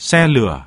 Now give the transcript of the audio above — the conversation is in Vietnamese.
xe lửa.